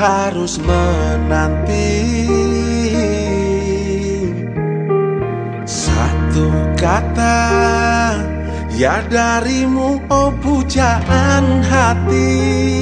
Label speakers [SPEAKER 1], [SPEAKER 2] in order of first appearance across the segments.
[SPEAKER 1] harus menanti. Satu kata Ya darimu oh pujaan hati.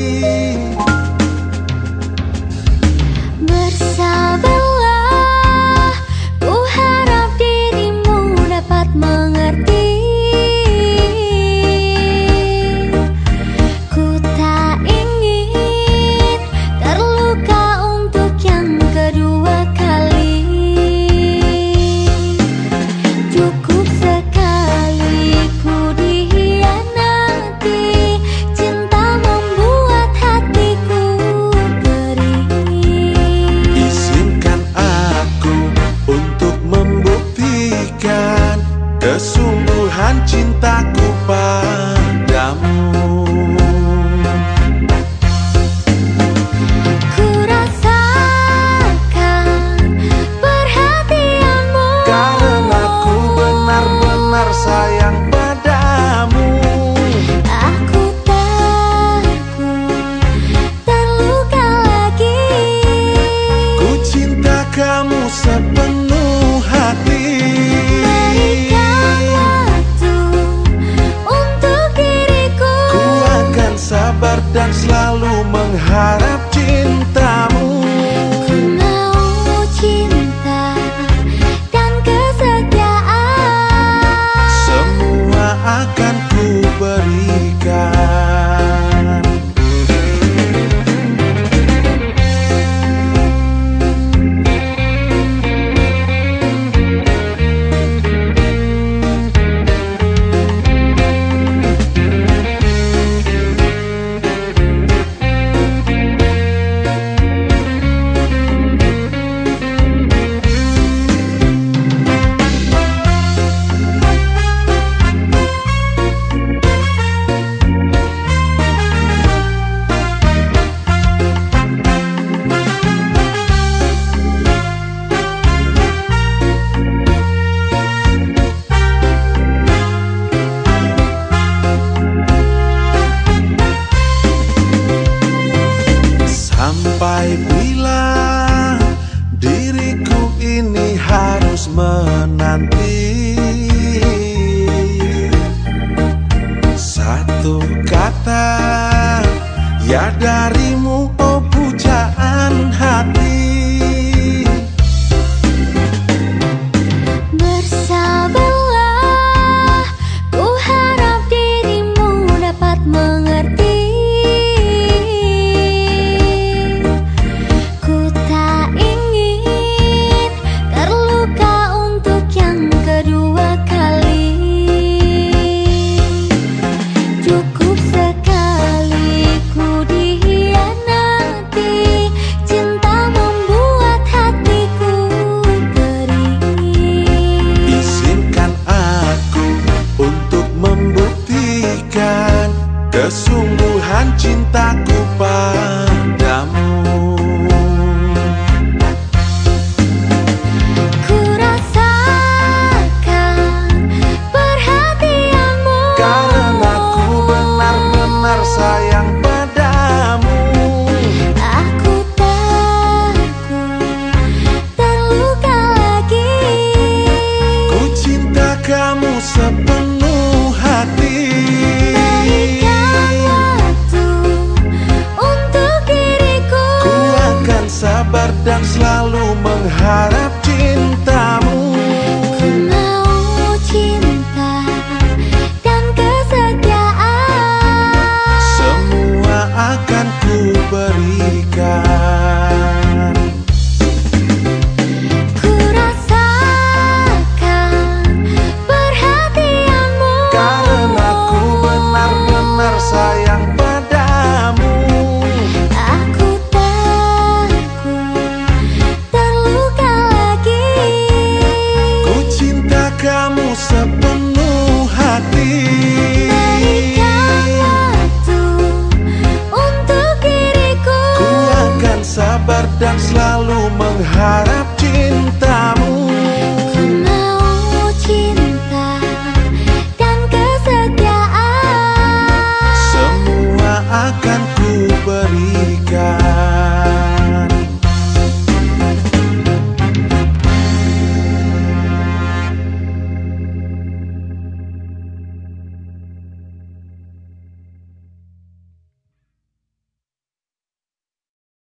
[SPEAKER 1] dan selalu mengharap. Ya darimu oh pujaan hati. kesungguhan cintaku padamu sabar dan selalu mengharap.
[SPEAKER 2] dan
[SPEAKER 1] selalu mengharap